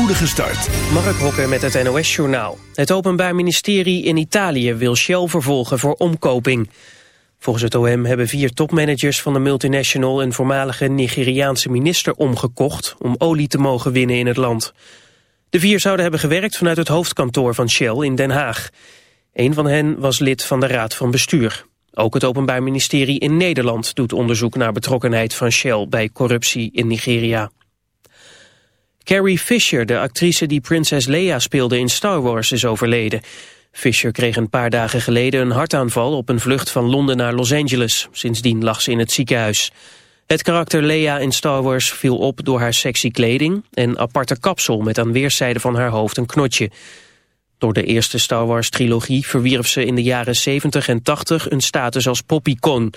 spoedige start. Mark Hokker met het NOS-journaal. Het Openbaar Ministerie in Italië wil Shell vervolgen voor omkoping. Volgens het OM hebben vier topmanagers van de multinational... een voormalige Nigeriaanse minister omgekocht... om olie te mogen winnen in het land. De vier zouden hebben gewerkt vanuit het hoofdkantoor van Shell in Den Haag. Een van hen was lid van de Raad van Bestuur. Ook het Openbaar Ministerie in Nederland doet onderzoek naar betrokkenheid van Shell bij corruptie in Nigeria. Carrie Fisher, de actrice die prinses Leia speelde in Star Wars, is overleden. Fisher kreeg een paar dagen geleden een hartaanval op een vlucht van Londen naar Los Angeles. Sindsdien lag ze in het ziekenhuis. Het karakter Leia in Star Wars viel op door haar sexy kleding... en aparte kapsel met aan weerszijden van haar hoofd een knotje. Door de eerste Star Wars-trilogie verwierf ze in de jaren 70 en 80 een status als poppycon...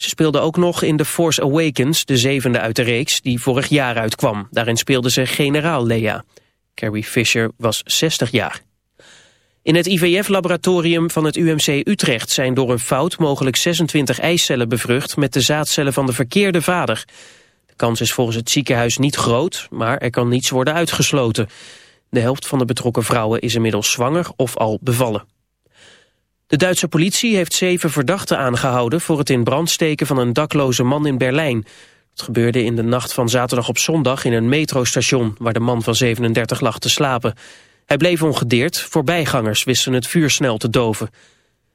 Ze speelde ook nog in The Force Awakens, de zevende uit de reeks, die vorig jaar uitkwam. Daarin speelde ze generaal Leia. Carrie Fisher was 60 jaar. In het IVF-laboratorium van het UMC Utrecht zijn door een fout mogelijk 26 eicellen bevrucht met de zaadcellen van de verkeerde vader. De kans is volgens het ziekenhuis niet groot, maar er kan niets worden uitgesloten. De helft van de betrokken vrouwen is inmiddels zwanger of al bevallen. De Duitse politie heeft zeven verdachten aangehouden... voor het in brand steken van een dakloze man in Berlijn. Het gebeurde in de nacht van zaterdag op zondag in een metrostation... waar de man van 37 lag te slapen. Hij bleef ongedeerd, voorbijgangers wisten het vuur snel te doven.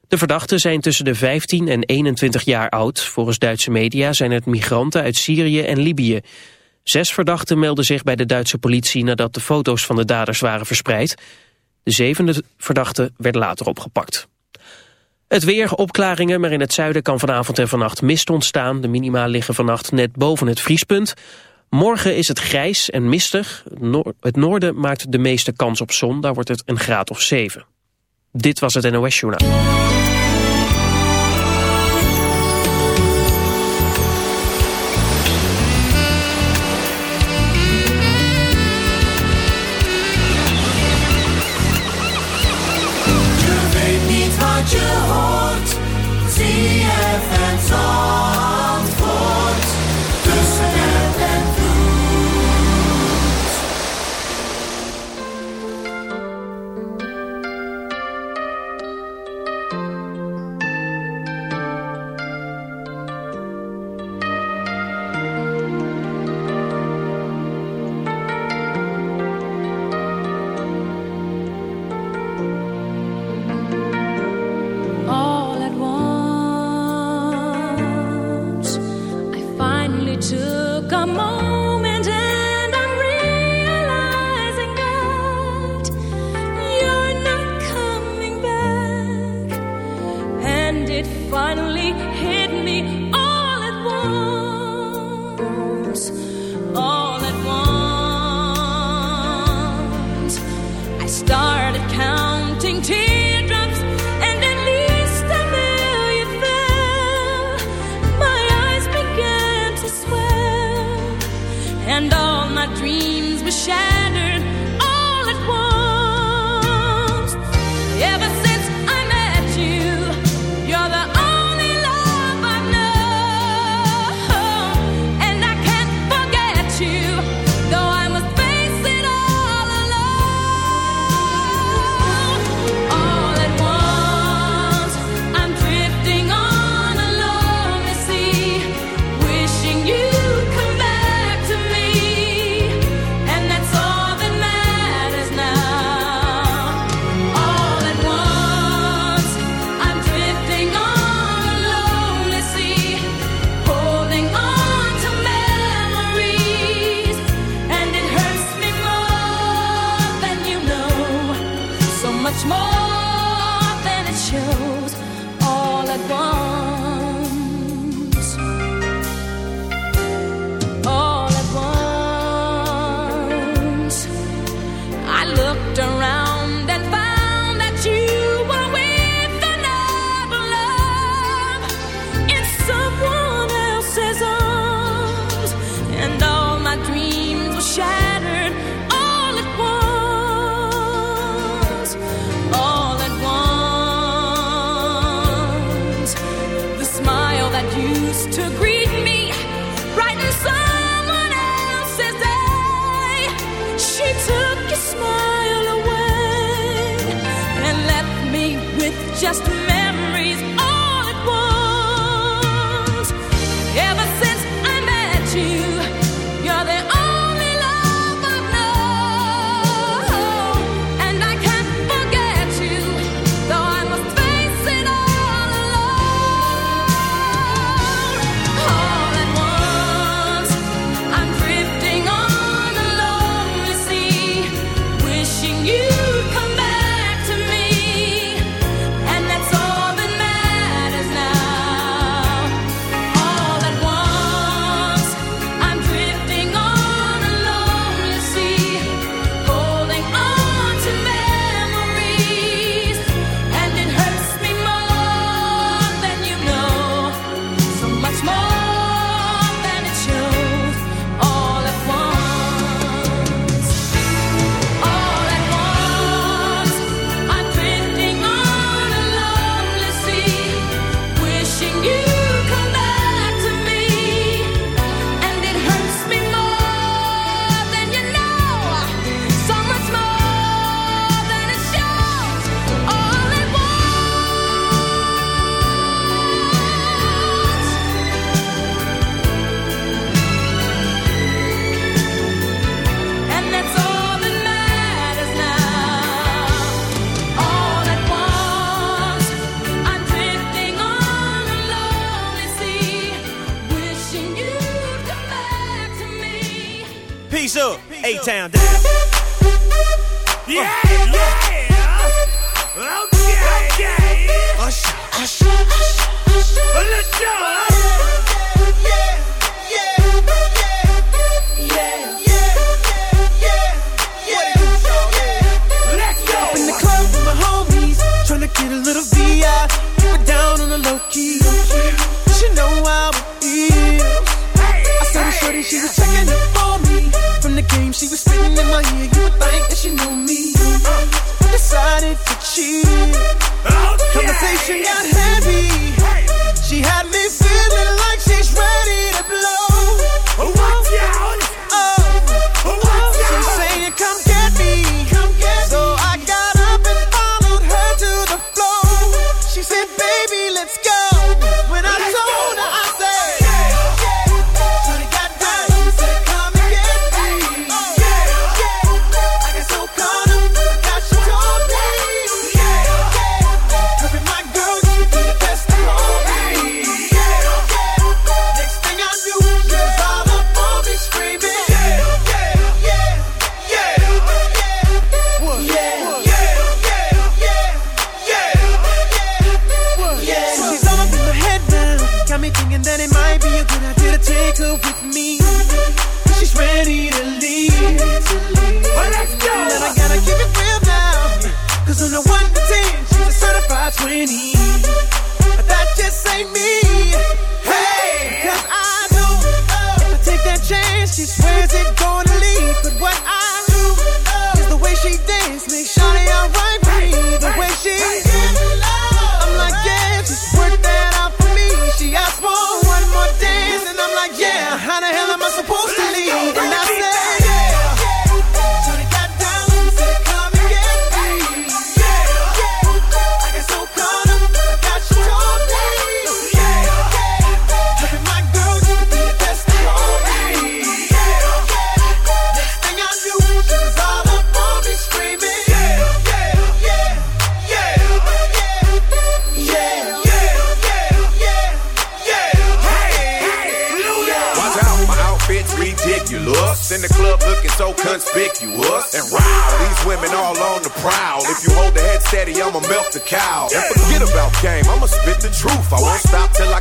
De verdachten zijn tussen de 15 en 21 jaar oud. Volgens Duitse media zijn het migranten uit Syrië en Libië. Zes verdachten melden zich bij de Duitse politie... nadat de foto's van de daders waren verspreid. De zevende verdachte werd later opgepakt. Het weer, opklaringen, maar in het zuiden kan vanavond en vannacht mist ontstaan. De minima liggen vannacht net boven het vriespunt. Morgen is het grijs en mistig. Het noorden maakt de meeste kans op zon, daar wordt het een graad of 7. Dit was het NOS Journaal.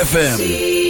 ZFM.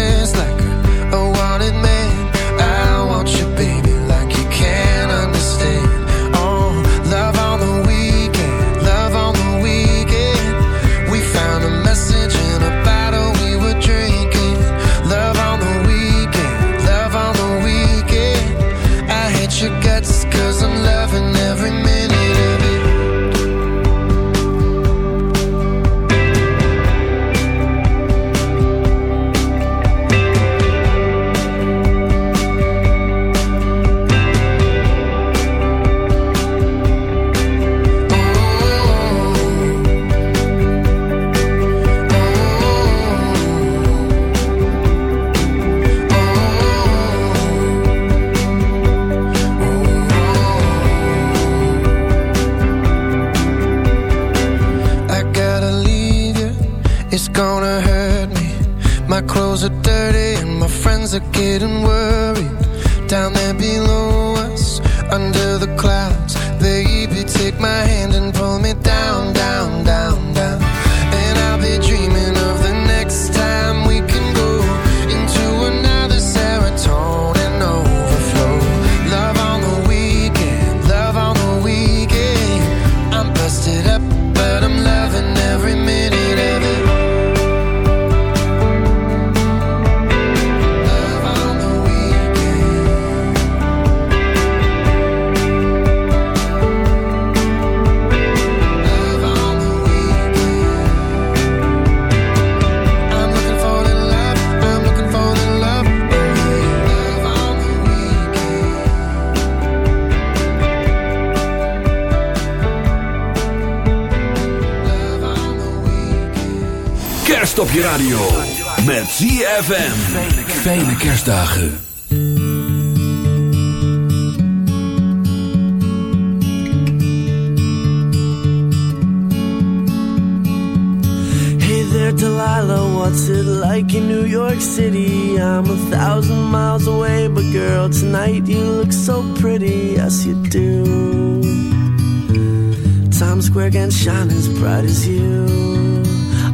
Kerst op je radio. Met ZFM. Fijne kerstdagen. Hey there, Delilah, what's it like in New York City? I'm a thousand miles away, but girl, tonight you look so pretty, yes you do. Times Square can shine as bright as you,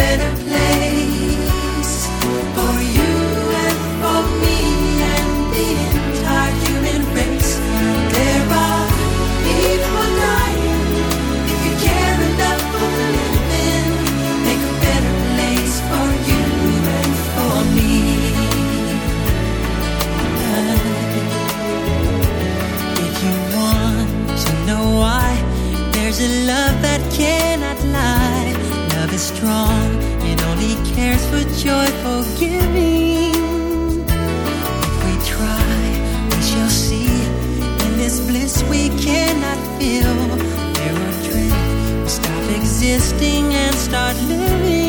better place for giving. If we try, we shall see. In this bliss we cannot feel. There are dreams, stop existing and start living.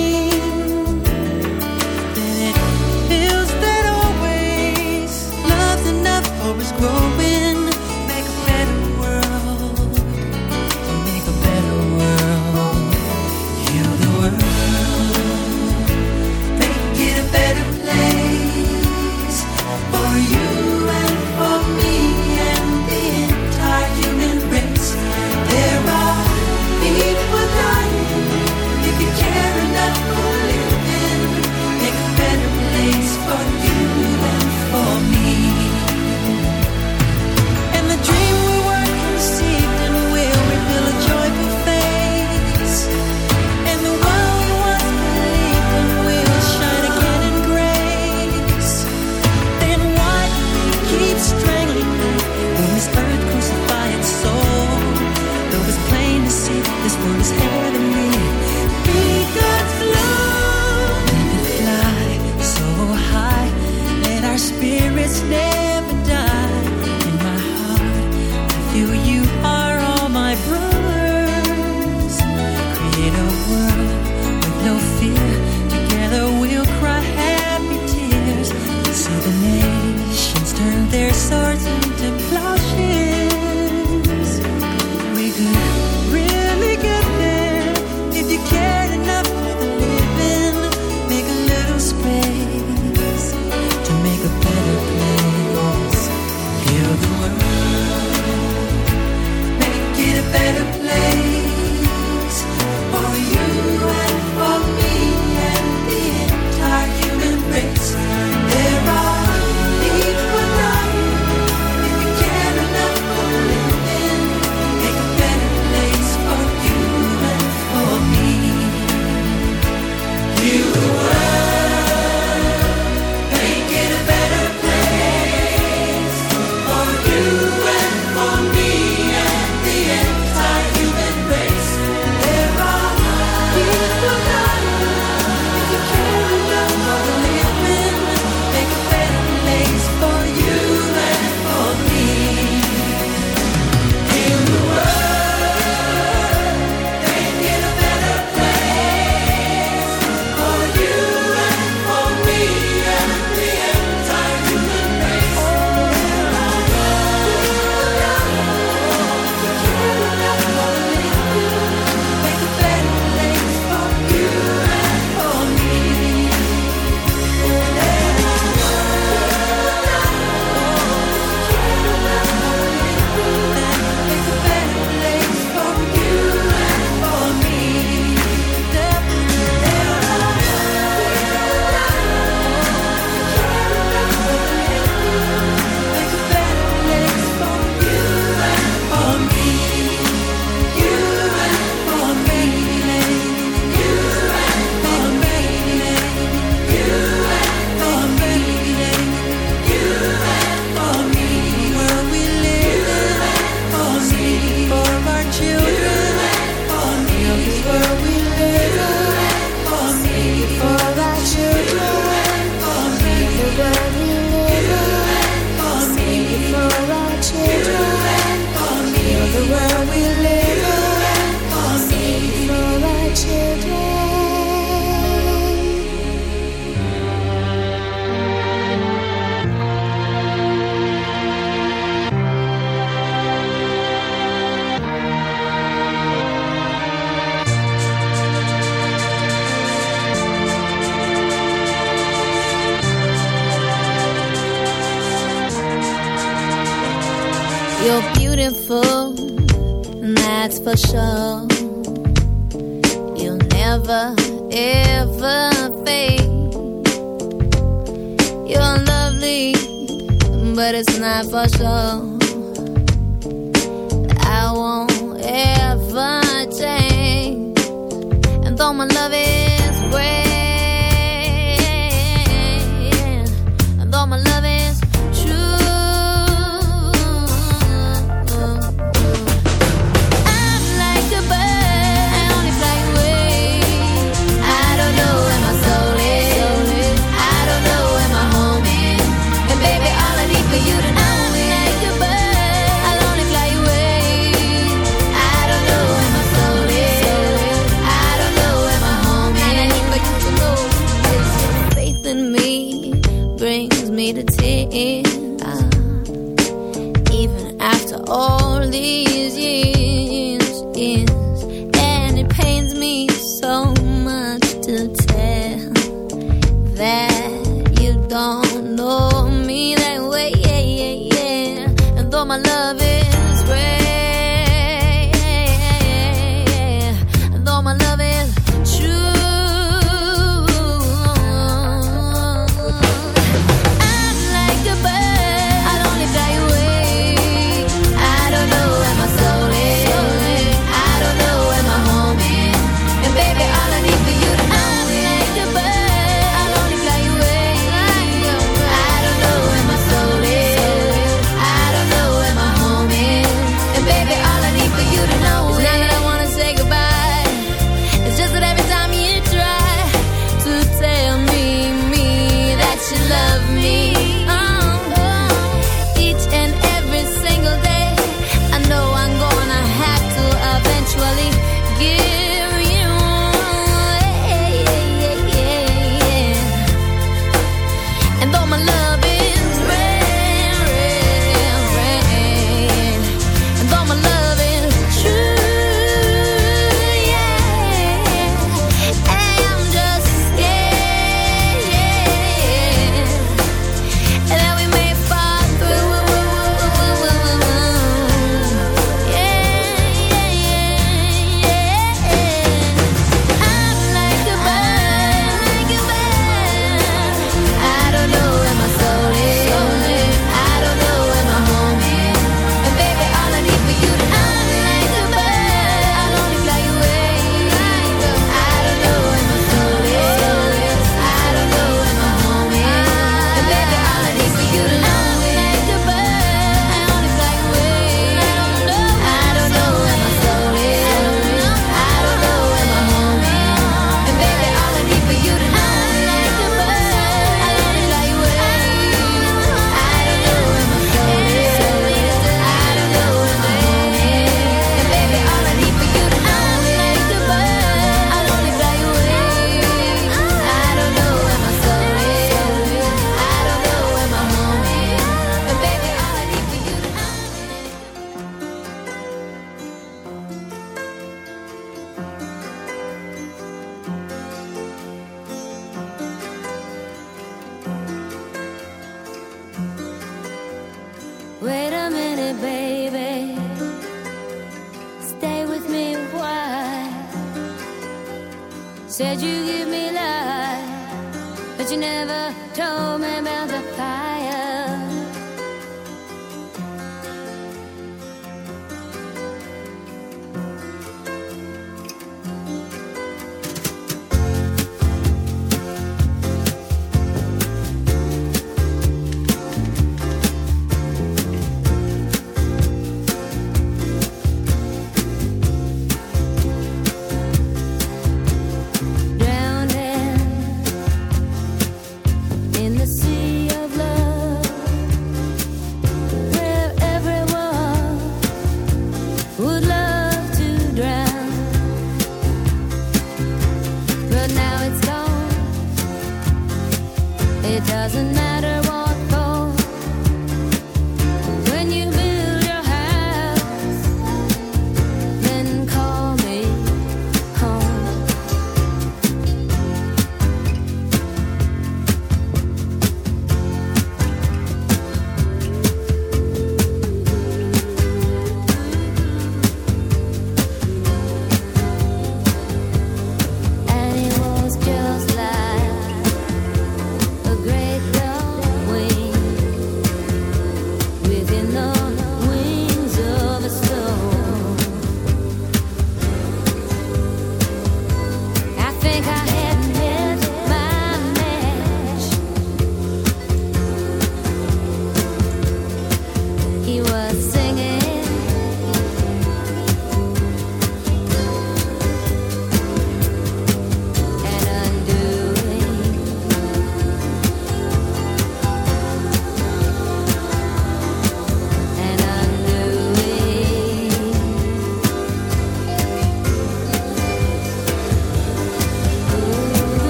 Though my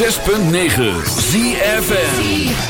106.9 ZFN